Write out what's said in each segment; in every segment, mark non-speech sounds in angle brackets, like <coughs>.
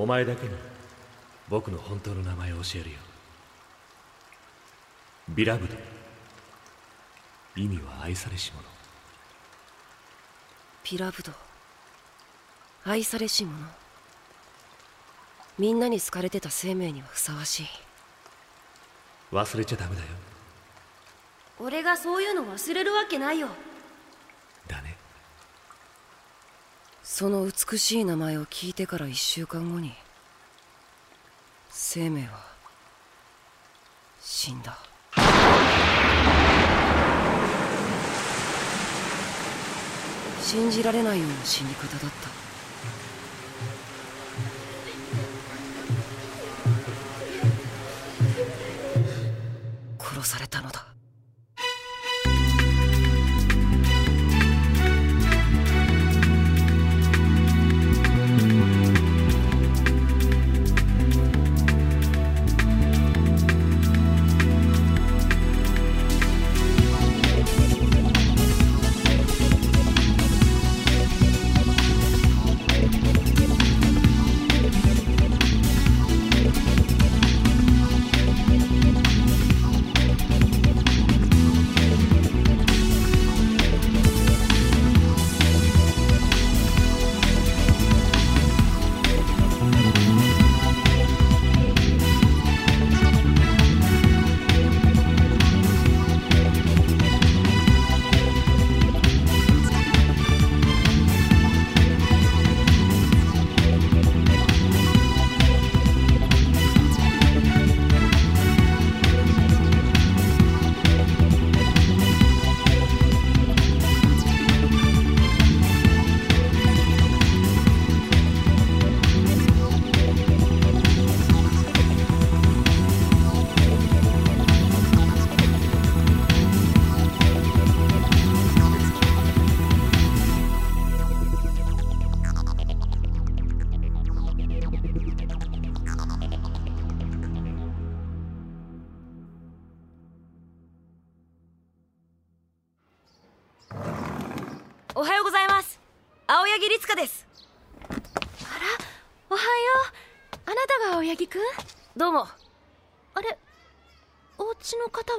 お前だけに僕の本当の名前を教えるよ。ビラブド意味は愛されし者。ピラブド愛されし者。みんなに好かれてた生命にはふさわしい。忘れちゃダメだよ。俺がそういうの忘れるわけないよだねその美しい名前を聞いてから1週間後に生命は死んだ。信じられないような死に方だった。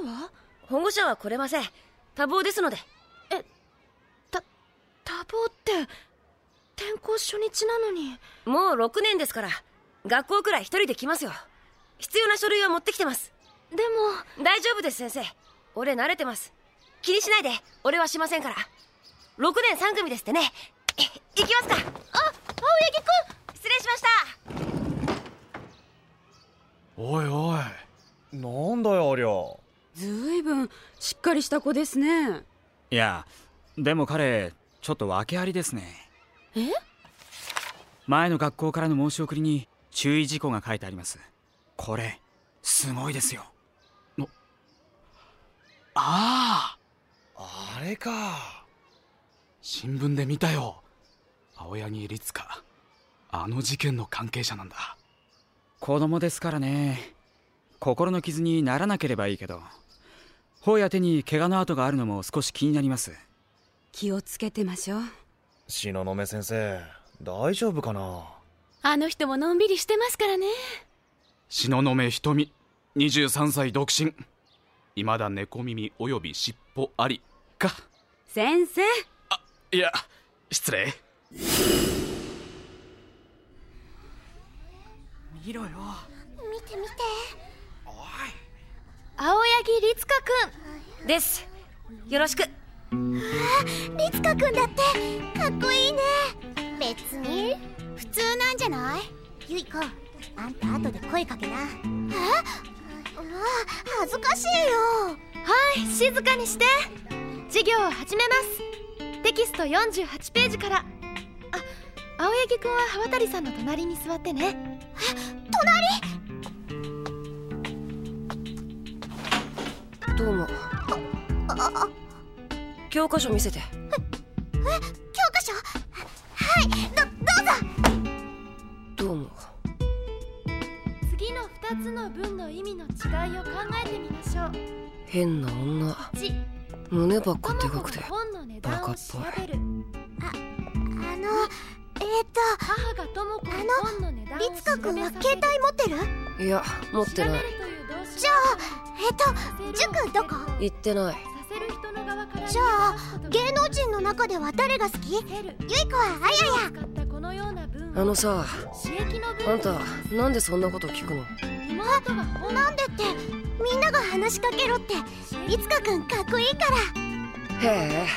は？保護者は来れません。多忙ですので。た多忙って転校初日なのに。もう6年ですから学校くらい一人で来ますよ。必要な書類は持ってきてます。でも大丈夫です先生。俺慣れてます。気にしないで。俺はしませんから。6年3組ですってね。え <coughs> 行きますか。あ青柳くん。失礼しました。おいおい。なんだよありゃずいぶんしっかりした子ですね。いやでも彼ちょっと訳ありですね。え？前の学校からの申し送りに注意事項が書いてあります。これすごいですよ。のあああれか。新聞で見たよ。青柳律香。あの事件の関係者なんだ。子供ですからね。心の傷にならなければいいけど頬や手に怪我の跡があるのも少し気になります。気をつけてましょう。東雲先生大丈夫かな？あの人ものんびりしてますからね。東雲瞳23歳独身。未だ猫耳および尻尾ありか。先生。いや失礼。見ろよ。見て見て青柳律香くんです。よろしく。律香くんだって。かっこいいね。別に。普通なんじゃない？ゆい子あんた後で声かけな。え？うわ恥ずかしいよ。はい静かにして。授業を始めます。テキスト48ページから。あ青柳くんは刃渡さんの隣に座ってねどうも。教科書見せて。教科書？はいどどうぞ。どうも次の2つの文の意味の違いを考えてみましょう。変な女。1胸ばっかでかくて本の値段を調べる。あの英えっと母が智子にあの本の値段を律香君は携帯持ってる？いや持ってない。じゃあえっと塾どこ行ってない。じゃあ芸能人の中では誰が好き？ゆい子はあやや。あのさあんたなんでそんなこと聞くの？妹が本なんでって？みんなが話しかけろって。律香君かっこいいから。へえ。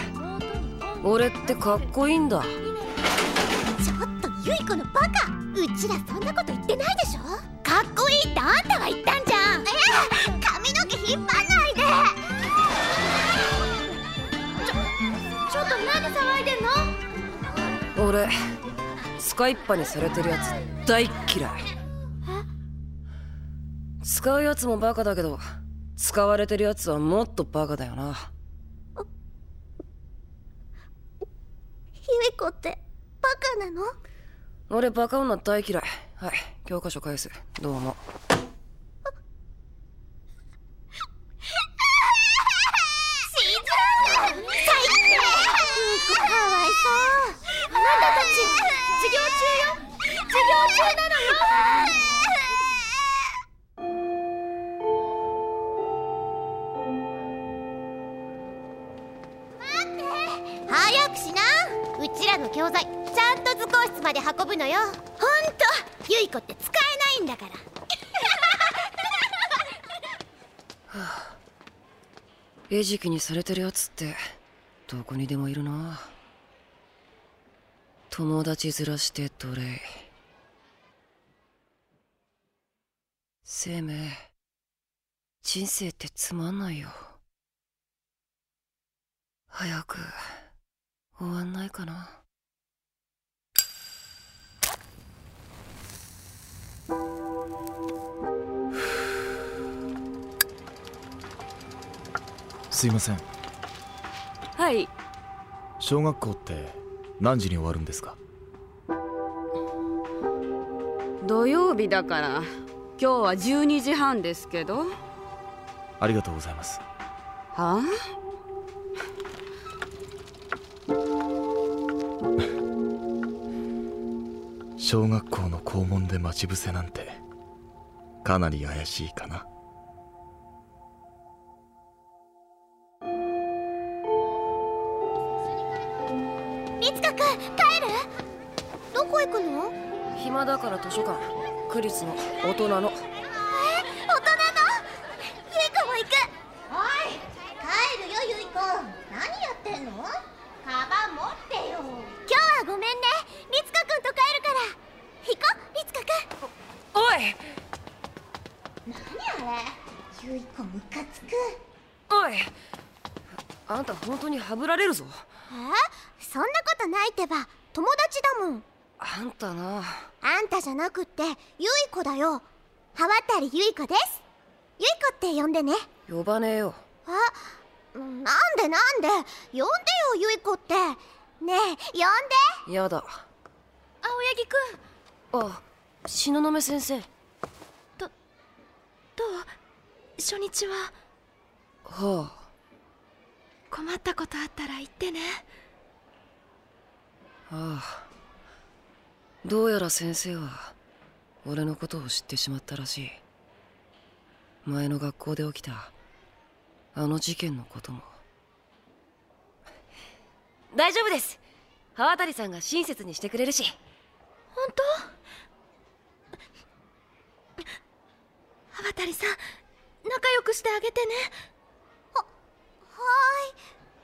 俺ってかっこいいんだ。ちょっとゆい子のバカ。うちらそんなこと言ってないでしょ。かっこいいってあんたが言ったん引っ張んないで。ちょっと何騒いでんの？俺スカイッパにされてるやつ大っ嫌い。使うやつもバカだけど使われてるやつはもっとバカだよな。ゆい子ってバカなの？俺バカ女大嫌い。はい教科書返す。どうも最低ゆい子かわいそうあなたたち授業中よ。授業中なのよ。早くしな。うちらの教材。ちゃんと図工室まで運ぶのよ。ほんとゆい子って使えないんだから。<laughs> 餌食にされてるやつってどこにでもいるな友達ずらして奴隷生命人生ってつまんないよ。早く終わんないかな。<sighs> すいません。はい。小学校って何時に終わるんですか？土曜日だから。今日は12時半ですけど。はありがとうございます。あ？小学校の校門で待ち伏せなんてかなり怪しいかな書館クリスの大人の。大人の？ゆい子も行く。おい帰るよゆい子何やってんの？カバン持ってよ。今日はごめんね。と帰るから。行こおい。何あれ？ゆい子ムカつく。おい。あんた本当にハブられるぞ。え？そんなことないってば。友達だもんあんたな。あんたじゃなくってゆい子だよ。はわたりゆい子です。ゆい子って呼んでね。呼ばねえよ。あなんでなんで？呼んでよゆい子って。ねえ呼んで。やだ。青柳くん。あ東雲先生。どう？初日は？はあ。困ったことあったら言ってね。ああどうやら先生は俺のことを知ってしまったらしい。前の学校で起きたあの事件のことも。大丈夫です。刃渡さんが親切にしてくれるし。本当？羽渡さん仲良くしてあげてね。は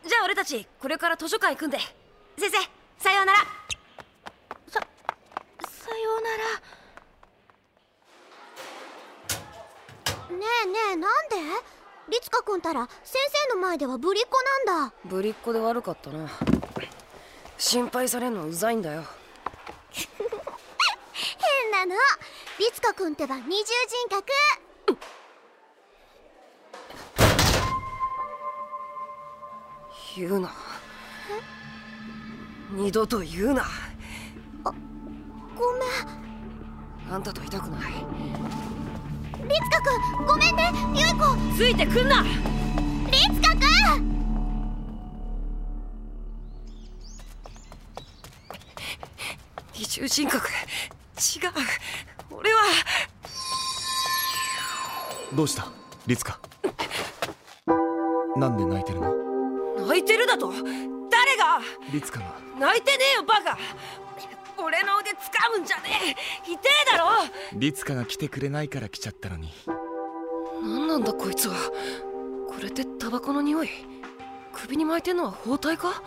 じゃあ俺たちこれから図書館行くんで。先生さようならうなら。ねえねえなんで？律香くんたら先生の前ではぶりっ子なんだ。ぶりっ子で悪かったな。心配されんのうざいんだよ。<laughs> 変なの。律香くんってば二重人格。言うな。二度と言うな。ごめん。あんたといたくない？律香くんごめんね。ゆい子ついてくんな。律香くん二重人格違う。俺は。どうしたリツカ？なんで泣いてるの？泣いてるだと？誰が？リツカが。泣いてねえよバカ俺の腕掴むんじゃねえ。痛えだろ。リツカが来てくれないから来ちゃったのに。何なんだこいつは。これってタバコの匂い。首に巻いてんのは包帯か。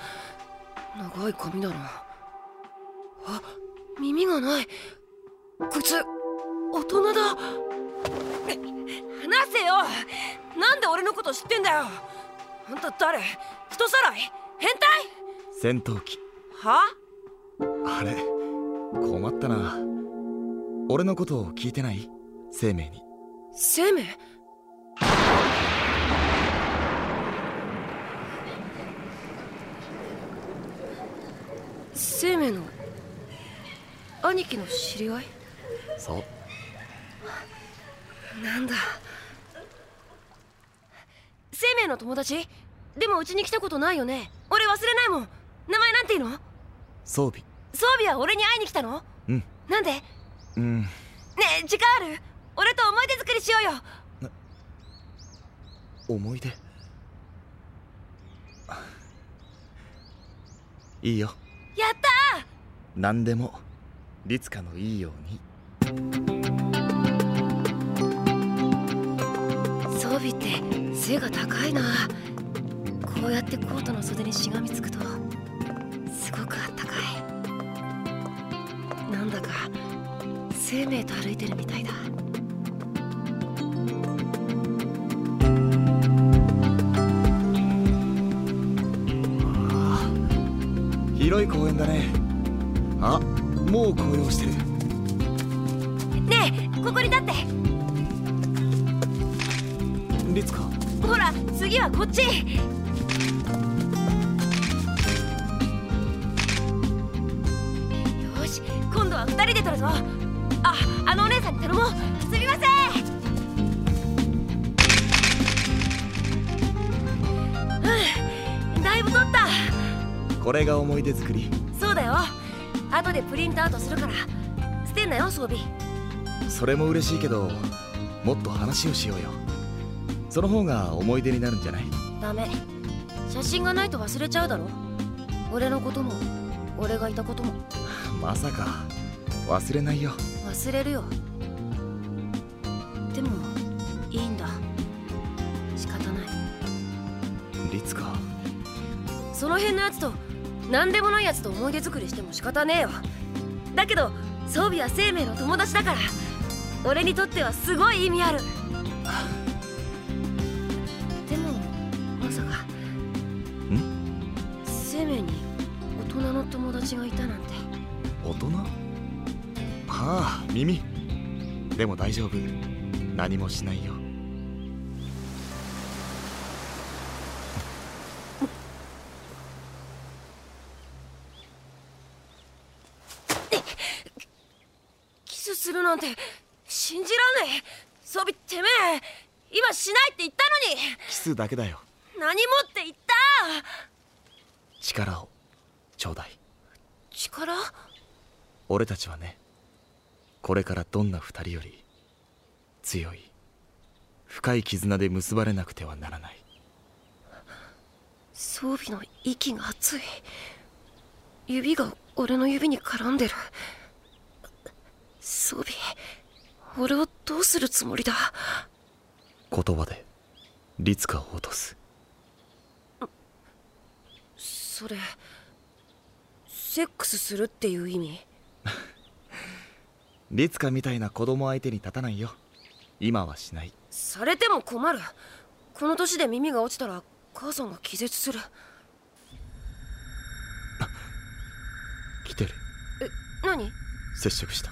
長い髪だな。あ耳がない。こいつ大人だ。話せよ。なんで俺のこと知ってんだよ。あんた誰？人さらい？変態？戦闘機。は？あれ？困ったな。俺のことを聞いてない？生命に。生命？生命の兄貴の知り合い？そう。なんだ？生命の友達？でもうちに来たことないよね？俺忘れないもん。名前なんていうの？装備装備は俺に会いに来たの？うん。なんで？ねうん。え時間ある？俺と思い出作りしようよ。思い出？いいよ。やった何でもリツカのいいように。装備って背が高いな。こうやってコートの袖にしがみつくと生命と歩いてるみたいだ。広い公園だね。あもう紅葉してる。ねえここに立って。リツカほら次はこっち。よし今度は二人で撮るぞああのお姉さんに頼もう。すみません。うんだいぶ撮った。これが思い出作り。そうだよ。後でプリントアウトするから。捨てんなよ装備。それも嬉しいけどもっと話をしようよ。その方が思い出になるんじゃない？ダメ。写真がないと忘れちゃうだろ。俺のことも俺がいたことも。まさか。忘れないよ忘れるよ。でもいいんだ。仕方ない。リツカその辺のやつと何でもないやつと思い出作りしても仕方ねえよだけど装備は生命の友達だから俺にとってはすごい意味ある。でもまさか。生命に大人の友達がいたなんて耳。でも大丈夫。何もしないよ。キスするなんて信じらんねえ。装備てめえ。今しないって言ったのに。キスだけだよ。何もって言った。力を。ちょうだい。力？俺たちはねこれからどんな二人より強い深い絆で結ばれなくてはならない。装備の息が熱い。指が俺の指に絡んでる。装備俺をどうするつもりだ？言葉でリツカを落とす。それセックスするっていう意味？リツカみたいな子供相手に立たないよ。今はしない。されても困る。この年で耳が落ちたら母さんが気絶する。来てる。え何？接触した。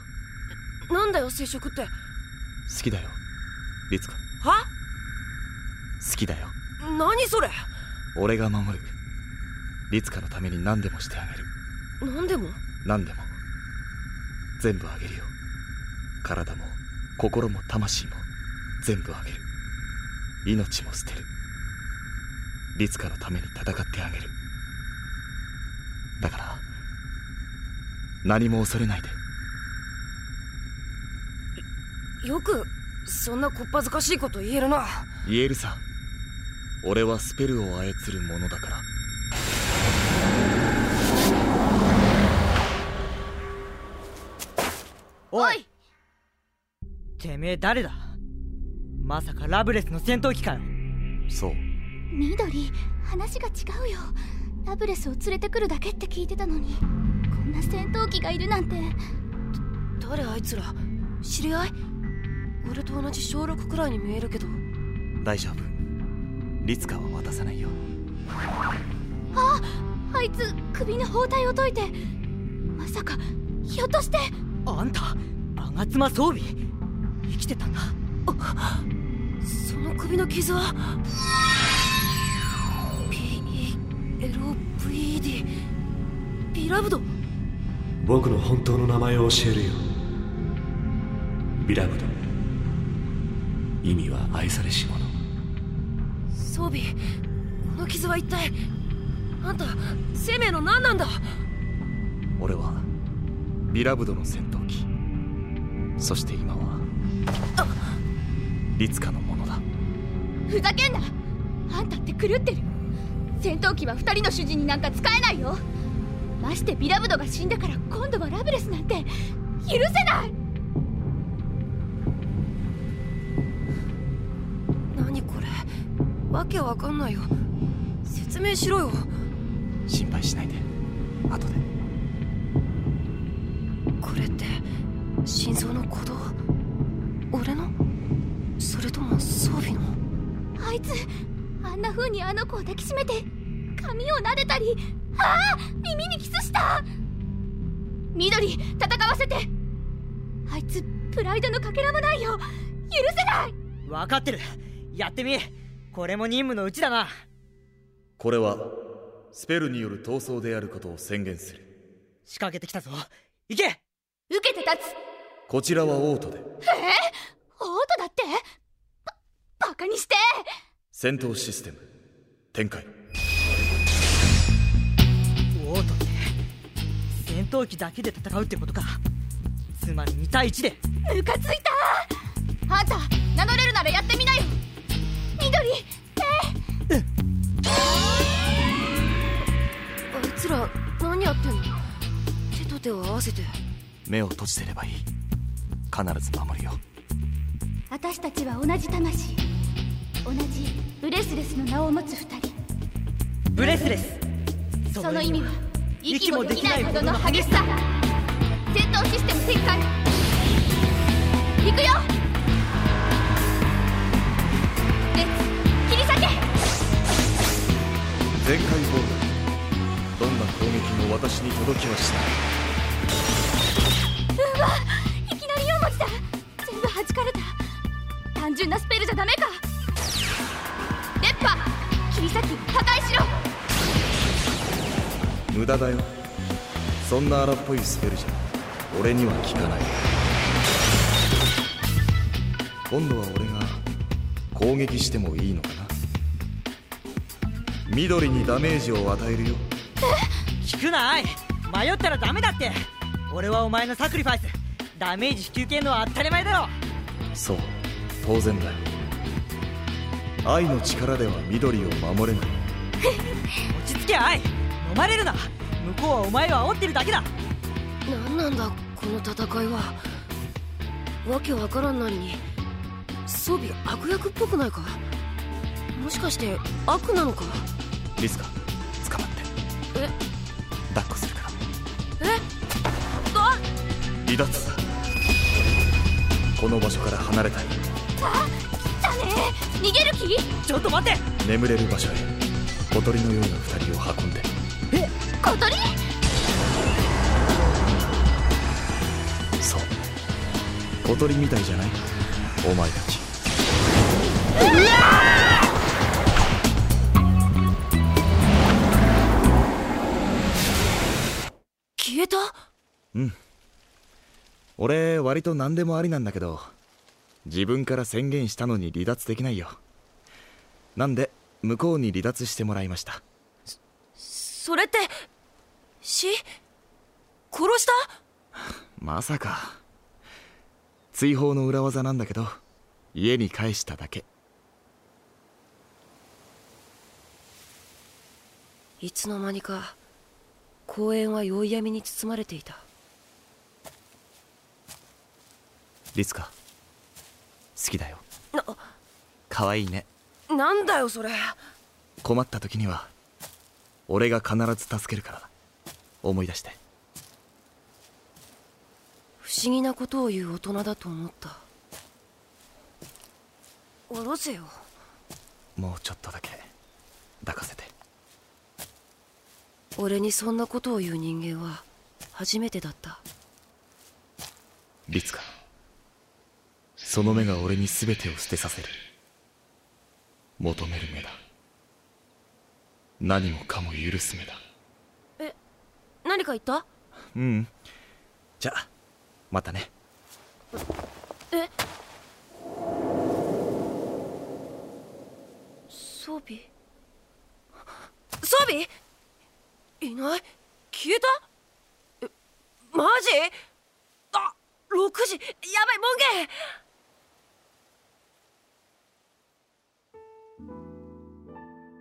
なんだよ接触って。好きだよ。リツカは？好きだよ。何それ？俺が守る。リツカのために何でもしてあげる。何でも？何でも。全部あげるよ体も心も魂も全部あげる。命も捨てる。リツカのために戦ってあげる。だから何も恐れないで。よくそんなこっぱずかしいこと言えるな。言えるさ俺はスペルを操る者だから。おいてめえ誰だ？まさかラブレスの戦闘機かよ。そう。緑？話が違うよ。ラブレスを連れてくるだけって聞いてたのに。こんな戦闘機がいるなんて。誰あいつら？知り合い？俺と同じ小6くらいに見えるけど。大丈夫。リツカは渡さないよ。ああいつ首の包帯を解いて。まさかひょっとして。あんた吾妻装備？生きてたんだ。その首の傷は？PELVED ビラブド。僕の本当の名前を教えるよ。ビラブド。意味は愛されし者。装備この傷は一体あんた生命の何なんだ？俺はビラブドの戦闘機。そして今はリツカのものだ。ふざけんな。あんたって狂ってる。戦闘機は二人の主人になんか使えないよ。ましてビラブドが死んだから今度はラブレスなんて。許せない。何これ。わけわかんないよ。説明しろよ。心配しないで。後で。これって心臓の鼓動？あいつあんな風にあの子を抱きしめて髪を撫でたりああ耳にキスした。緑戦わせて。あいつプライドのかけらもないよ。許せない。分かってる。やってみ。これも任務のうちだな。これはスペルによる逃走であることを宣言する。仕掛けてきたぞ。行け。受けて立つ。こちらはオートで。えー、オートだって？ババカにして。戦闘システム。展開。オートって戦闘機だけで戦うってことか。つまり2対1で。ムカついた。あんた名乗れるならやってみなよ。緑えあいつら何やってんの？手と手を合わせて。目を閉じてればいい。必ず守るよ。私たちは同じ魂同じブレスレスの名を持つ二人。ブレスレス。その意味は息もできないほどの激しさ。戦闘システム展開。行くよ。レッツ切り裂け。全開ボールどんな攻撃も私に届きはしない駄だよ。そんな荒っぽいスペルじゃ俺には効かない。今度は俺が攻撃してもいいのかな。緑にダメージを与えるよ。聞くなアイ迷ったらダメだって。俺はお前のサクリファイス。ダメージ引き受けんのは当たり前だろ。そう当然だよ。愛の力では緑を守れない。<laughs> 落ち着けアイ飲まれるな向こうはお前を煽ってるだけだ。何なんだこの戦いは。わけわからんなりに装備悪役っぽくないか？もしかして悪なのか？リスカ捕まって。え？抱っこするから。え？あ離脱だこの場所から離れたい。あ？来たね。逃げる気？ちょっと待って。眠れる場所へ。小鳥のような二人を運んで小鳥そう。小鳥みたいじゃない？お前たち。消えた？うん。俺割と何でもありなんだけど自分から宣言したのに離脱できないよ。なんで向こうに離脱してもらいました。それって死殺した？<laughs> まさか。追放の裏技なんだけど家に帰しただけ。いつの間にか公園は宵闇に包まれていた。リツカ好きだよ。な可愛いね。なんだよそれ。困った時には俺が必ず助けるから思い出して不思議なことを言う大人だと思った。下ろせよ。もうちょっとだけ抱かせて。俺にそんなことを言う人間は初めてだった。リツカその目が俺に全てを捨てさせる。求める目だ。何もかも許す目だ。え何か言った？うん。じゃあまたね。え？装備？装備？いない？消えた？えマジ？あ6時。やばい門限。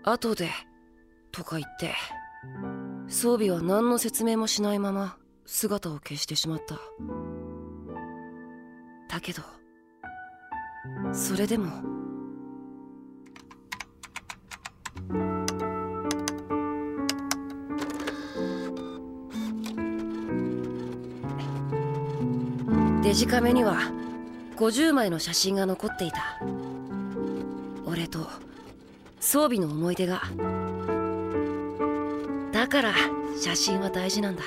後でとか言って装備は何の説明もしないまま姿を消してしまった。だけどそれでも。デジカメには50枚の写真が残っていた。俺と装備の思い出が。だから写真は大事なんだ。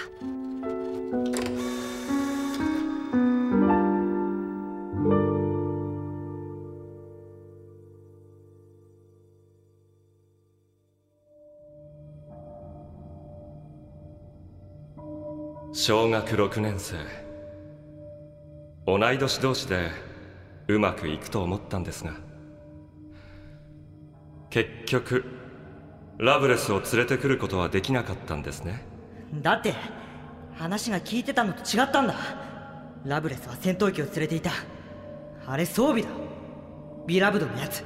小学6年生。同い年同士でうまくいくと思ったんですが。結局ラブレスを連れてくることはできなかったんですね。だって話が聞いてたのと違ったんだ。ラブレスは戦闘機を連れていた。あれ装備だ。ビラブドのやつ。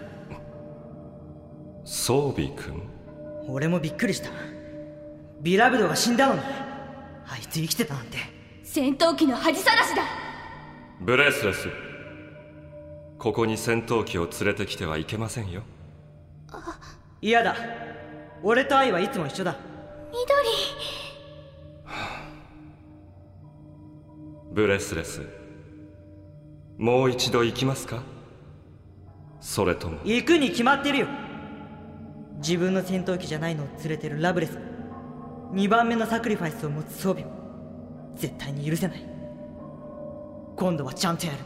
装備君俺もびっくりした。ビラブドが死んだのに。あいつ生きてたなんて。戦闘機の恥さらしだ。ブレスレス。ここに戦闘機を連れてきてはいけませんよ。嫌だ俺と愛はいつも一緒だ。緑。ブレスレス。もう一度行きますか？それとも。行くに決まってるよ。自分の戦闘機じゃないのを連れてるラブレス。2番目のサクリファイスを持つ装備も絶対に許せない。今度はちゃんとやる